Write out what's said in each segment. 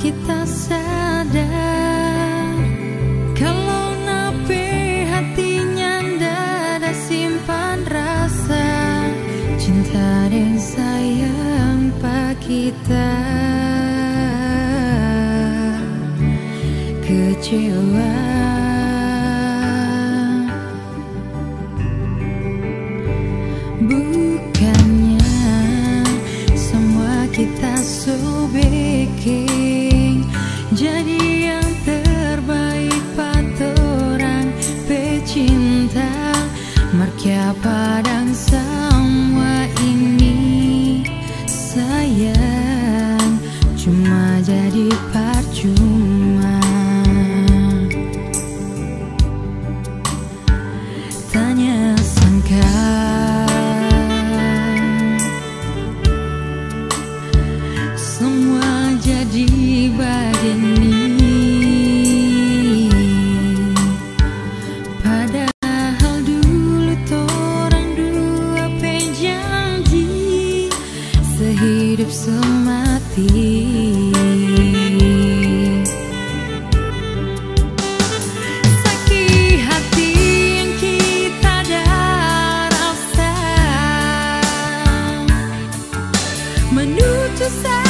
kita sadar. Kalau nape hatinya ada simpan rasa Cinta dan sayang pak kita Markia padang semua ini sayang Cuma jadi percuma. Tanya sangka. Semua jadi begini menuju saya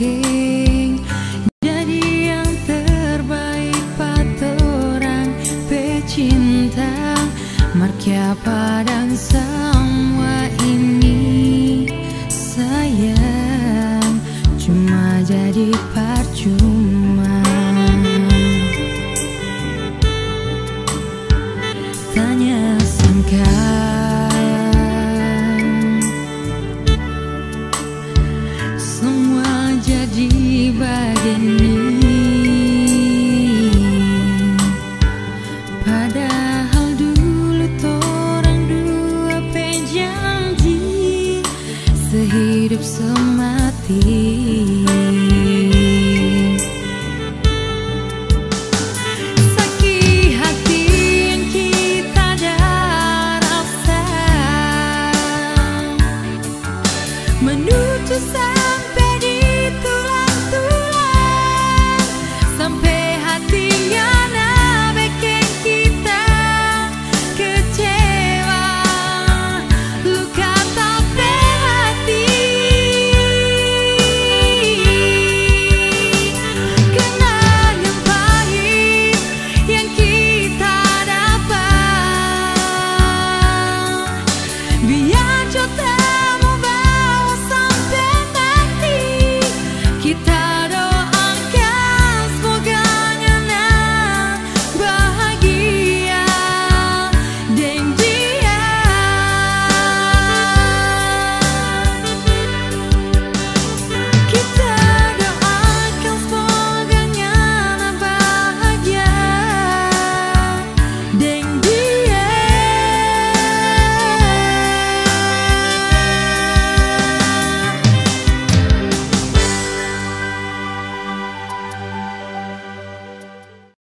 Jadi yang terbaik patorang pecinta Markia padang semua ini sayang Cuma jadi percuma. Tanya sangka hidup semati.